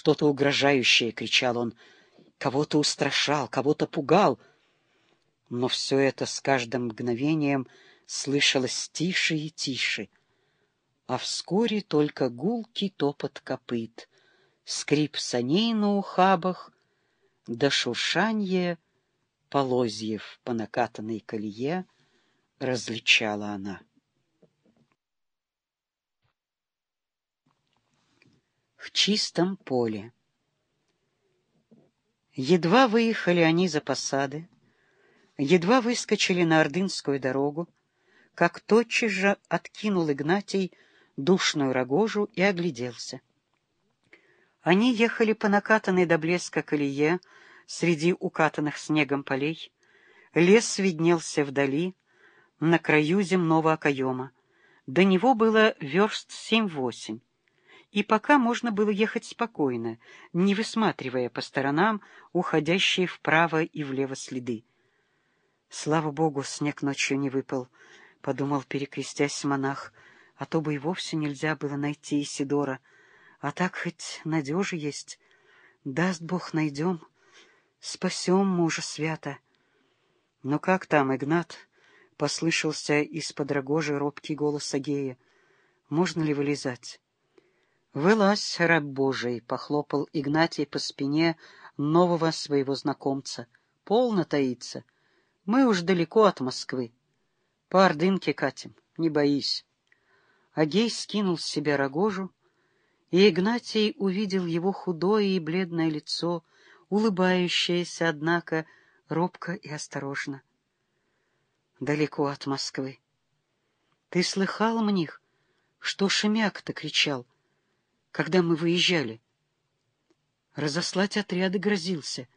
Что-то угрожающее, — кричал он, — кого-то устрашал, кого-то пугал. Но все это с каждым мгновением слышалось тише и тише, а вскоре только гулкий топот копыт, скрип саней на ухабах, да шуршанье полозьев по накатанной колее различала она. В чистом поле Едва выехали они за посады, едва выскочили на Ордынскую дорогу, как тотчас же откинул Игнатий душную рогожу и огляделся. Они ехали по накатанной до блеска колее среди укатанных снегом полей. Лес виднелся вдали, на краю земного окоема. До него было верст семь-восемь. И пока можно было ехать спокойно, не высматривая по сторонам уходящие вправо и влево следы. Слава богу, снег ночью не выпал, — подумал, перекрестясь монах, — а то бы и вовсе нельзя было найти Исидора. А так хоть надежа есть. Даст Бог, найдем, спасем мужа свято. Но как там, Игнат? — послышался из-под рогожи робкий голос Агея. — Можно ли вылезать? — Вылазь, раб Божий! — похлопал Игнатий по спине нового своего знакомца. — Полно таится. Мы уж далеко от Москвы. По Ордынке катим, не боись. Агей скинул с себя рогожу, и Игнатий увидел его худое и бледное лицо, улыбающееся, однако, робко и осторожно. Далеко от Москвы. Ты слыхал мних, что Шемяк-то кричал, когда мы выезжали? Разослать отряды грозился,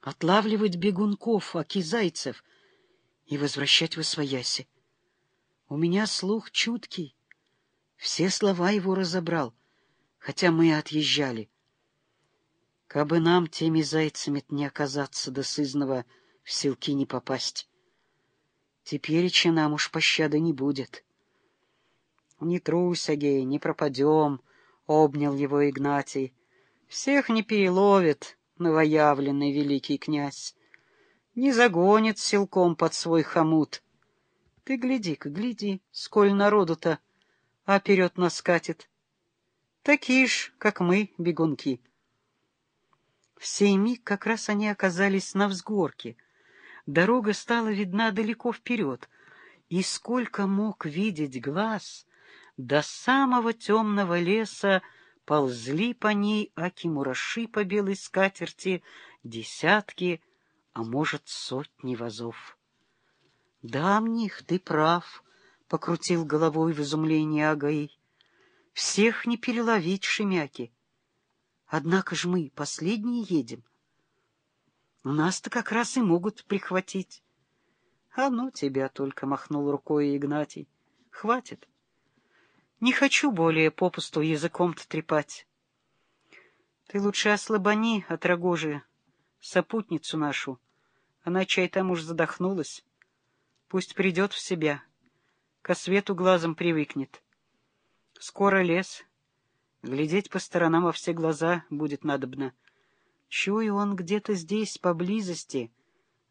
отлавливать бегунков, аки-зайцев и возвращать в Освояси. У меня слух чуткий, все слова его разобрал — хотя мы и отъезжали. Кабы нам теми зайцами не оказаться до сызного в селки не попасть. Тепереча нам уж пощады не будет. — Не трусь, Агей, не пропадем, — обнял его Игнатий. — Всех не переловит новоявленный великий князь. Не загонит силком под свой хомут. Ты гляди-ка, гляди, сколь народу-то, а вперед нас катит. Такие ж, как мы, бегунки. В сей миг как раз они оказались на взгорке. Дорога стала видна далеко вперед, и сколько мог видеть глаз, до самого темного леса ползли по ней аки-мураши по белой скатерти десятки, а может, сотни вазов. — Да, них ты прав, — покрутил головой в изумлении Агаи. Всех не переловить, Шемяки. Однако ж мы последние едем. Нас-то как раз и могут прихватить. А ну тебя только махнул рукой Игнатий. Хватит. Не хочу более попусту языком-то трепать. Ты лучше ослабони от рогожи сопутницу нашу. Она чай там уж задохнулась. Пусть придет в себя, ко свету глазом привыкнет. Скоро лес. Глядеть по сторонам во все глаза будет надобно. Чую, он где-то здесь, поблизости.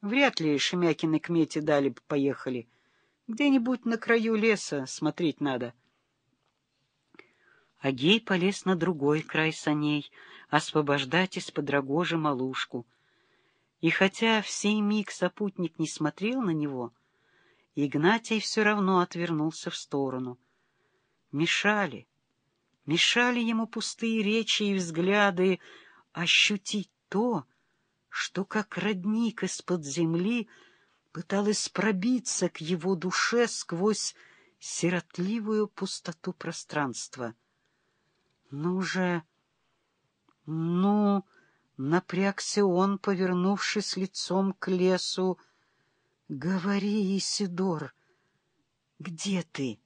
Вряд ли Шемякины к Мете дали бы поехали. Где-нибудь на краю леса смотреть надо. Агей полез на другой край саней, освобождать из-под рогожи малушку. И хотя в сей миг сопутник не смотрел на него, Игнатий все равно отвернулся в сторону — мешали, мешали ему пустые речи и взгляды ощутить то, что как родник из-под земли пыталась пробиться к его душе сквозь сиротливую пустоту пространства. Ну же, ну, напрягся он, повернувшись лицом к лесу. Говори, Исидор, где ты?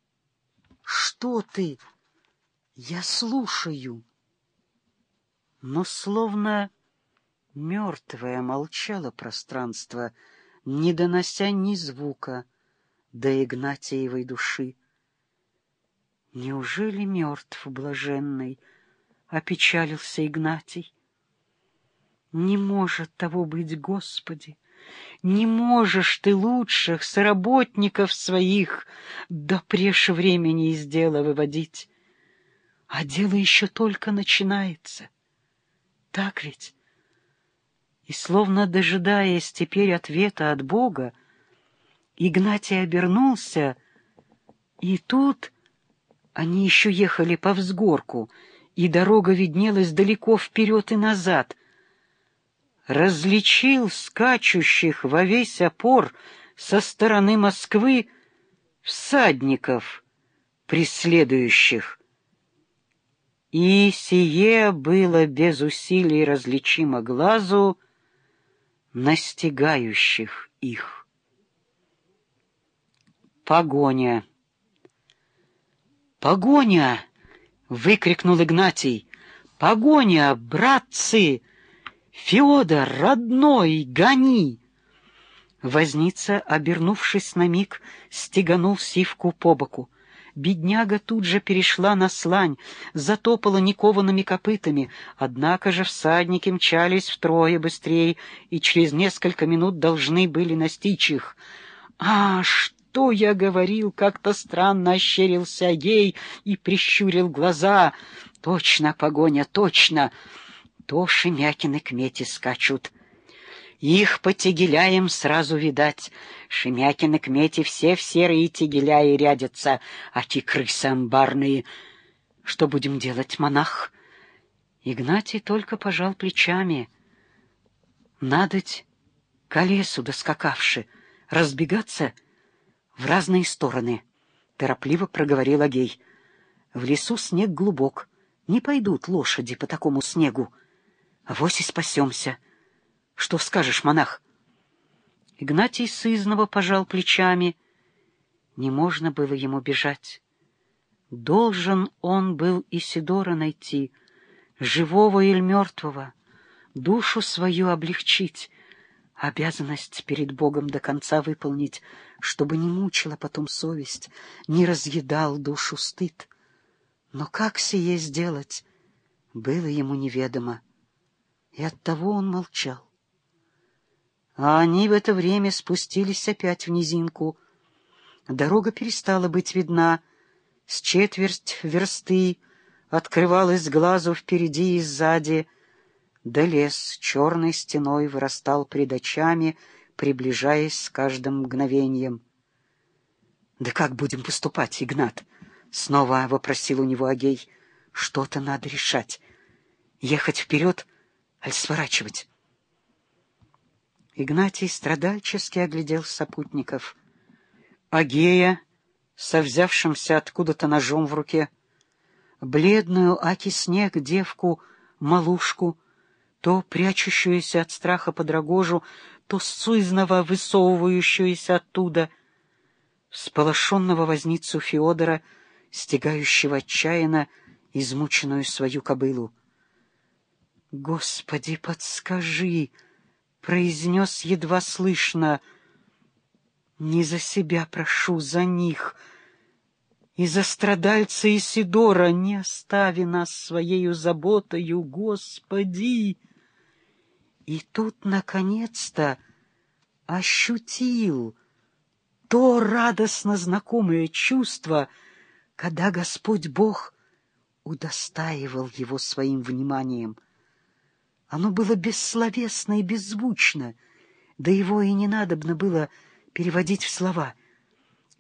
Что ты? Я слушаю. Но словно мертвое молчало пространство, не донося ни звука до Игнатиевой души. Неужели мертв блаженный, — опечалился Игнатий. Не может того быть, Господи! Не можешь ты лучших соработников своих до прежде времени из дела выводить. А дело еще только начинается. Так ведь? И словно дожидаясь теперь ответа от Бога, Игнатий обернулся, и тут они еще ехали по взгорку, и дорога виднелась далеко вперед и назад. Различил скачущих во весь опор со стороны Москвы всадников, преследующих. И сие было без усилий различимо глазу настигающих их. Погоня. «Погоня!» — выкрикнул Игнатий. «Погоня, братцы! Феодор, родной, гони!» Возница, обернувшись на миг, стеганул сивку по боку. Бедняга тут же перешла на слань, затопала никованными копытами, однако же всадники мчались втрое быстрее и через несколько минут должны были настичь их. «А, что я говорил?» — как-то странно ощерился ей и прищурил глаза. «Точно, погоня, точно!» То Шемякины к мете скачут. Их по тегеляям сразу видать. Шемякины к мете все в серые тегеляи рядятся, а те крысы амбарные. Что будем делать, монах? Игнатий только пожал плечами. Надоть колесу доскакавши, разбегаться в разные стороны, — торопливо проговорил Агей. В лесу снег глубок, не пойдут лошади по такому снегу. Авось и спасемся. Что скажешь, монах? Игнатий сызново пожал плечами. Не можно было ему бежать. Должен он был Исидора найти, живого или мертвого, душу свою облегчить, обязанность перед Богом до конца выполнить, чтобы не мучила потом совесть, не разъедал душу стыд. Но как сие сделать, было ему неведомо, и оттого он молчал. А они в это время спустились опять в низинку. Дорога перестала быть видна. С четверть версты открывалась глазу впереди и сзади. Да лес черной стеной вырастал пред очами, приближаясь с каждым мгновением. — Да как будем поступать, Игнат? — снова вопросил у него Агей. — Что-то надо решать. Ехать вперед, аль сворачивать? Игнатий страдальчески оглядел сопутников. Агея, со взявшимся откуда-то ножом в руке, бледную Аки снег девку, малушку, то прячущуюся от страха под рогожу, то сызново высовывающуюся оттуда, сполошенного возницу Феодора, стегающего отчаянно измученную свою кобылу. «Господи, подскажи!» произнес едва слышно. «Не за себя прошу, за них, и за страдальца Исидора не остави нас своею заботою, Господи!» И тут, наконец-то, ощутил то радостно знакомое чувство, когда Господь Бог удостаивал его своим вниманием — оно было бессловесно и беззвучно, да его и не надобно было переводить в слова.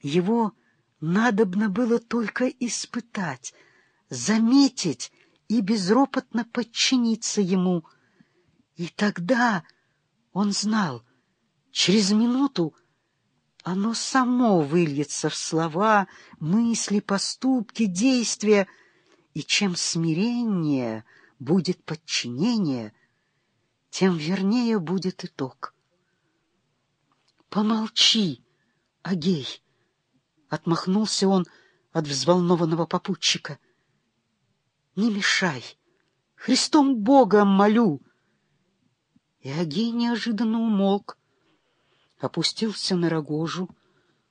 Его надобно было только испытать, заметить и безропотно подчиниться ему. И тогда он знал, через минуту оно само выльется в слова, мысли, поступки, действия, и чем смирение — будет подчинение, тем вернее будет итог. «Помолчи, Агей!» — отмахнулся он от взволнованного попутчика. «Не мешай! Христом Богом молю!» И Агей неожиданно умолк, опустился на рогожу,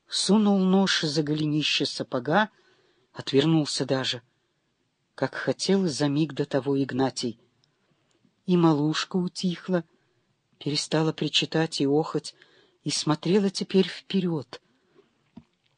сунул нож за голенище сапога, отвернулся даже — как хотел за миг до того Игнатий. И малушка утихла, перестала причитать и охоть, и смотрела теперь вперед,